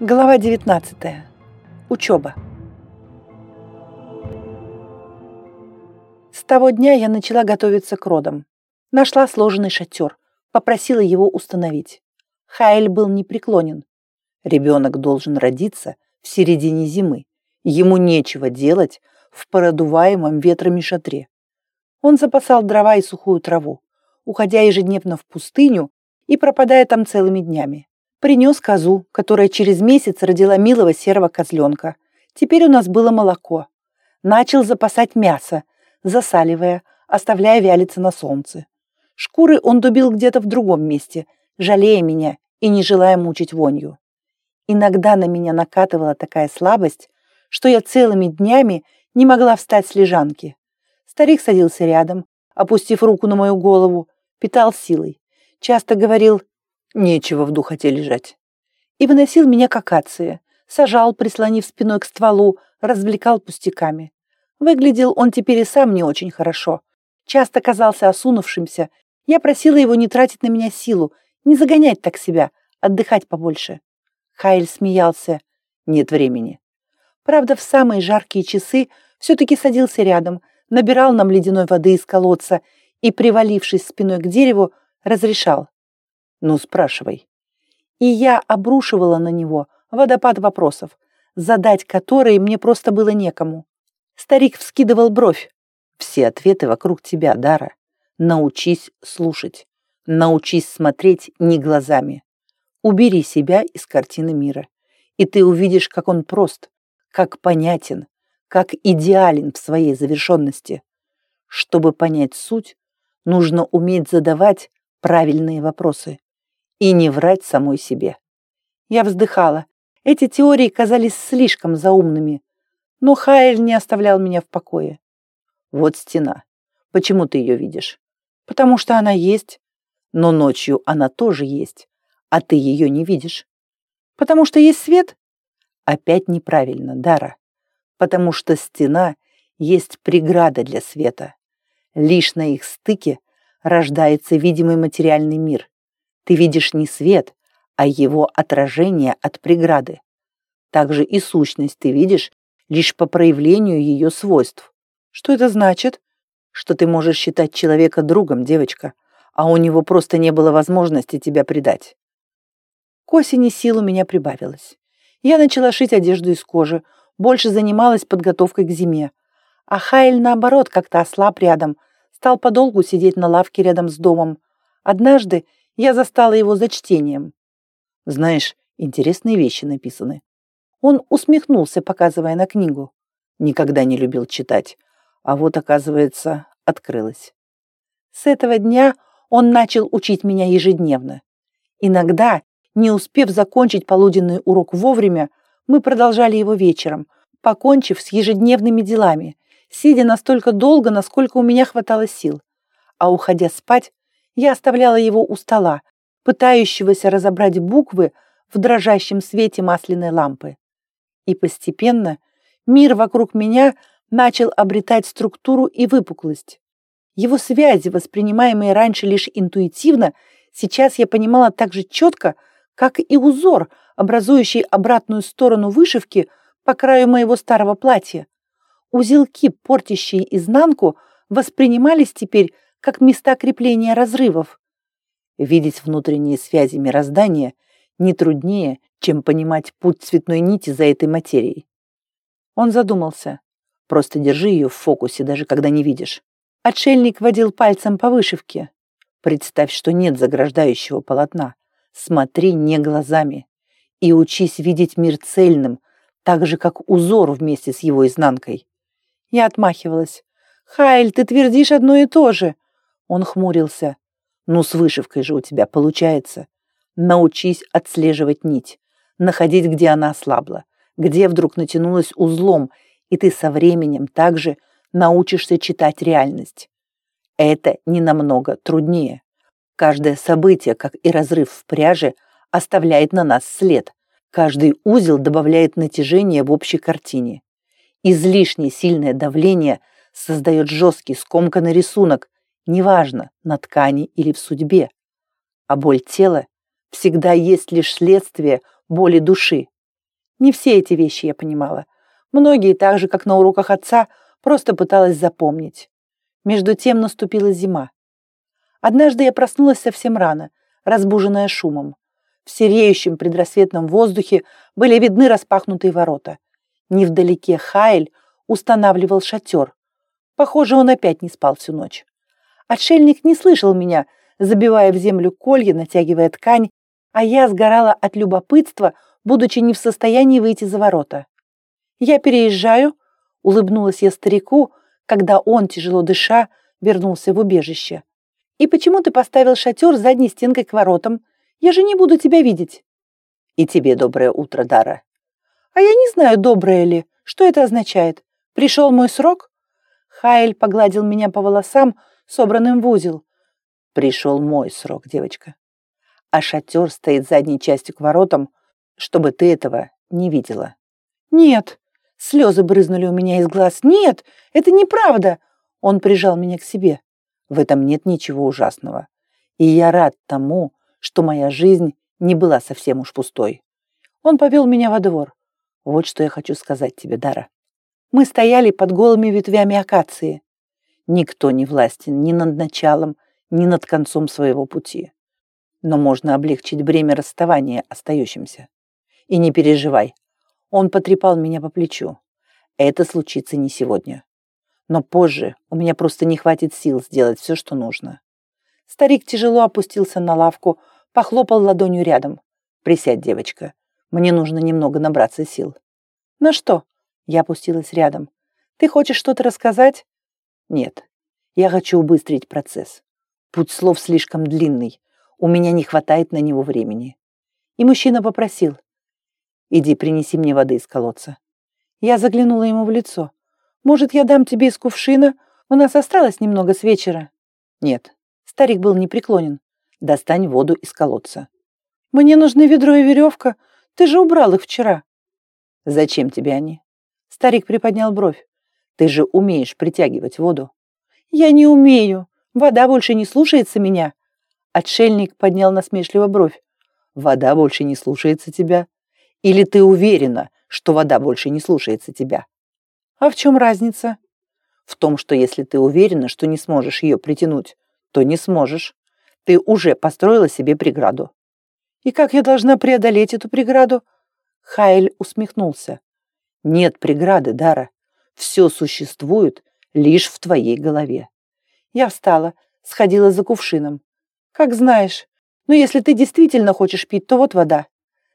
Глава 19. Учеба. С того дня я начала готовиться к родам. Нашла сложенный шатер, попросила его установить. Хайль был непреклонен. Ребенок должен родиться в середине зимы. Ему нечего делать в продуваемом ветрами шатре. Он запасал дрова и сухую траву, уходя ежедневно в пустыню и пропадая там целыми днями. Принес козу, которая через месяц родила милого серого козленка. Теперь у нас было молоко. Начал запасать мясо, засаливая, оставляя вялиться на солнце. Шкуры он дубил где-то в другом месте, жалея меня и не желая мучить вонью. Иногда на меня накатывала такая слабость, что я целыми днями не могла встать с лежанки. Старик садился рядом, опустив руку на мою голову, питал силой. Часто говорил «нечего в духоте лежать». И выносил меня к акации, сажал, прислонив спиной к стволу, развлекал пустяками. Выглядел он теперь и сам не очень хорошо. Часто казался осунувшимся. Я просила его не тратить на меня силу, не загонять так себя, отдыхать побольше. Хайль смеялся. Нет времени. Правда, в самые жаркие часы все-таки садился рядом, набирал нам ледяной воды из колодца и, привалившись спиной к дереву, разрешал. «Ну, спрашивай». И я обрушивала на него водопад вопросов, задать которые мне просто было некому. Старик вскидывал бровь. «Все ответы вокруг тебя, Дара. Научись слушать. Научись смотреть не глазами. Убери себя из картины мира, и ты увидишь, как он прост, как понятен, как идеален в своей завершенности. Чтобы понять суть, нужно уметь задавать правильные вопросы и не врать самой себе. Я вздыхала. Эти теории казались слишком заумными, но Хайль не оставлял меня в покое. Вот стена. Почему ты ее видишь? Потому что она есть. Но ночью она тоже есть, а ты ее не видишь. Потому что есть свет? Опять неправильно, Дара потому что стена есть преграда для света. Лишь на их стыке рождается видимый материальный мир. Ты видишь не свет, а его отражение от преграды. Также и сущность ты видишь лишь по проявлению ее свойств. Что это значит? Что ты можешь считать человека другом, девочка, а у него просто не было возможности тебя предать. К осени сил у меня прибавилось. Я начала шить одежду из кожи, больше занималась подготовкой к зиме. А Хайль, наоборот, как-то ослаб рядом, стал подолгу сидеть на лавке рядом с домом. Однажды я застала его за чтением. Знаешь, интересные вещи написаны. Он усмехнулся, показывая на книгу. Никогда не любил читать. А вот, оказывается, открылась. С этого дня он начал учить меня ежедневно. Иногда, не успев закончить полуденный урок вовремя, мы продолжали его вечером, покончив с ежедневными делами, сидя настолько долго, насколько у меня хватало сил. А уходя спать, я оставляла его у стола, пытающегося разобрать буквы в дрожащем свете масляной лампы. И постепенно мир вокруг меня начал обретать структуру и выпуклость. Его связи, воспринимаемые раньше лишь интуитивно, сейчас я понимала так же четко, как и узор, образующий обратную сторону вышивки по краю моего старого платья. Узелки, портящие изнанку, воспринимались теперь как места крепления разрывов. Видеть внутренние связи мироздания не труднее, чем понимать путь цветной нити за этой материей. Он задумался. Просто держи ее в фокусе, даже когда не видишь. Отшельник водил пальцем по вышивке. Представь, что нет заграждающего полотна. Смотри не глазами и учись видеть мир цельным, так же, как узор вместе с его изнанкой. Я отмахивалась. «Хайль, ты твердишь одно и то же!» Он хмурился. «Ну, с вышивкой же у тебя получается. Научись отслеживать нить, находить, где она ослабла, где вдруг натянулась узлом, и ты со временем также научишься читать реальность. Это не намного труднее. Каждое событие, как и разрыв в пряже, оставляет на нас след. Каждый узел добавляет натяжение в общей картине. Излишне сильное давление создает жесткий скомканный рисунок, неважно, на ткани или в судьбе. А боль тела всегда есть лишь следствие боли души. Не все эти вещи я понимала. Многие, так же, как на уроках отца, просто пыталась запомнить. Между тем наступила зима. Однажды я проснулась совсем рано, разбуженная шумом. В сереющем предрассветном воздухе были видны распахнутые ворота. Невдалеке Хайль устанавливал шатер. Похоже, он опять не спал всю ночь. Отшельник не слышал меня, забивая в землю колья, натягивая ткань, а я сгорала от любопытства, будучи не в состоянии выйти за ворота. «Я переезжаю», — улыбнулась я старику, когда он, тяжело дыша, вернулся в убежище. «И почему ты поставил шатер задней стенкой к воротам? Я же не буду тебя видеть». «И тебе доброе утро, Дара». «А я не знаю, доброе ли. Что это означает? Пришел мой срок?» Хайль погладил меня по волосам, собранным в узел. «Пришел мой срок, девочка. А шатер стоит задней частью к воротам, чтобы ты этого не видела». «Нет!» Слезы брызнули у меня из глаз. «Нет! Это неправда!» Он прижал меня к себе. «В этом нет ничего ужасного. И я рад тому, что моя жизнь не была совсем уж пустой. Он повел меня во двор. Вот что я хочу сказать тебе, Дара. Мы стояли под голыми ветвями акации. Никто не властен ни над началом, ни над концом своего пути. Но можно облегчить бремя расставания остающимся. И не переживай. Он потрепал меня по плечу. Это случится не сегодня. Но позже у меня просто не хватит сил сделать все, что нужно. Старик тяжело опустился на лавку, похлопал ладонью рядом. «Присядь, девочка. Мне нужно немного набраться сил». «На что?» Я опустилась рядом. «Ты хочешь что-то рассказать?» «Нет. Я хочу убыстрить процесс. Путь слов слишком длинный. У меня не хватает на него времени». И мужчина попросил. «Иди, принеси мне воды из колодца». Я заглянула ему в лицо. «Может, я дам тебе из кувшина? У нас осталось немного с вечера». «Нет». Старик был непреклонен. Достань воду из колодца. Мне нужны ведро и веревка. Ты же убрал их вчера. Зачем тебе они? Старик приподнял бровь. Ты же умеешь притягивать воду. Я не умею. Вода больше не слушается меня. Отшельник поднял насмешливо бровь. Вода больше не слушается тебя? Или ты уверена, что вода больше не слушается тебя? А в чем разница? В том, что если ты уверена, что не сможешь ее притянуть, то не сможешь. Ты уже построила себе преграду. И как я должна преодолеть эту преграду? Хайль усмехнулся. Нет преграды, Дара. Все существует лишь в твоей голове. Я встала, сходила за кувшином. Как знаешь. Но если ты действительно хочешь пить, то вот вода.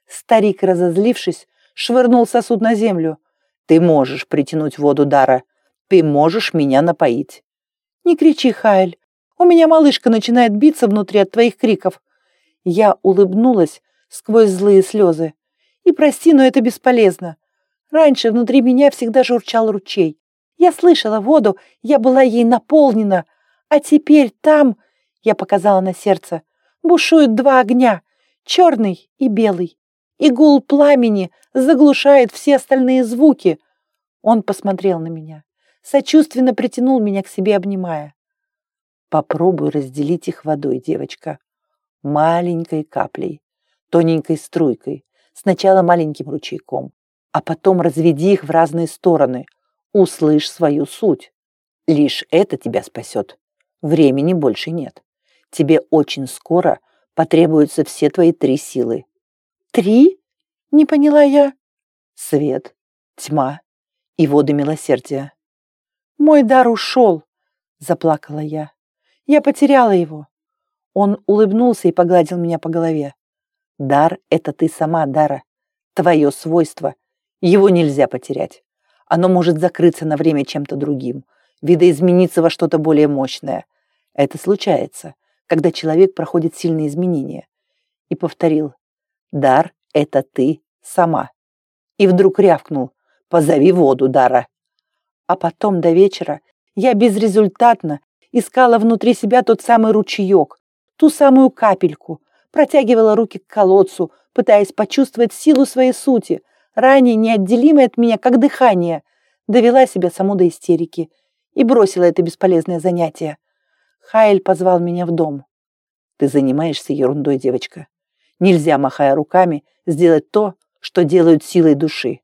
Старик, разозлившись, швырнул сосуд на землю. Ты можешь притянуть воду, Дара. Ты можешь меня напоить. Не кричи, Хайль. У меня малышка начинает биться внутри от твоих криков. Я улыбнулась сквозь злые слезы. И прости, но это бесполезно. Раньше внутри меня всегда журчал ручей. Я слышала воду, я была ей наполнена. А теперь там, я показала на сердце, бушуют два огня, черный и белый. И гул пламени заглушает все остальные звуки. Он посмотрел на меня, сочувственно притянул меня к себе, обнимая. Попробуй разделить их водой, девочка. Маленькой каплей, тоненькой струйкой, сначала маленьким ручейком, а потом разведи их в разные стороны. Услышь свою суть. Лишь это тебя спасет. Времени больше нет. Тебе очень скоро потребуются все твои три силы. Три? Не поняла я. Свет, тьма и воды милосердия. Мой дар ушел, заплакала я. Я потеряла его. Он улыбнулся и погладил меня по голове. Дар — это ты сама, Дара. Твое свойство. Его нельзя потерять. Оно может закрыться на время чем-то другим, видоизмениться во что-то более мощное. Это случается, когда человек проходит сильные изменения. И повторил. Дар — это ты сама. И вдруг рявкнул. Позови воду, Дара. А потом до вечера я безрезультатно искала внутри себя тот самый ручеек, ту самую капельку, протягивала руки к колодцу, пытаясь почувствовать силу своей сути, ранее неотделимой от меня, как дыхание, довела себя саму до истерики и бросила это бесполезное занятие. Хайль позвал меня в дом. «Ты занимаешься ерундой, девочка. Нельзя, махая руками, сделать то, что делают силой души.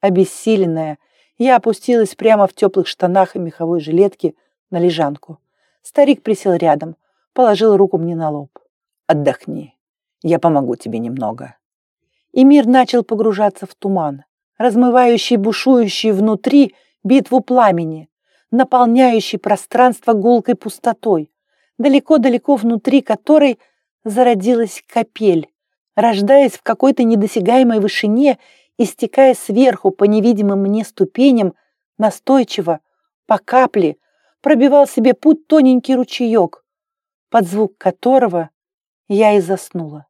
Обессиленная, я опустилась прямо в теплых штанах и меховой жилетке на лежанку. Старик присел рядом, положил руку мне на лоб. «Отдохни, я помогу тебе немного». И мир начал погружаться в туман, размывающий бушующий внутри битву пламени, наполняющий пространство гулкой пустотой, далеко-далеко внутри которой зародилась капель, рождаясь в какой-то недосягаемой вышине и стекая сверху по невидимым мне ступеням, настойчиво, по капле, пробивал себе путь тоненький ручеек, под звук которого я и заснула.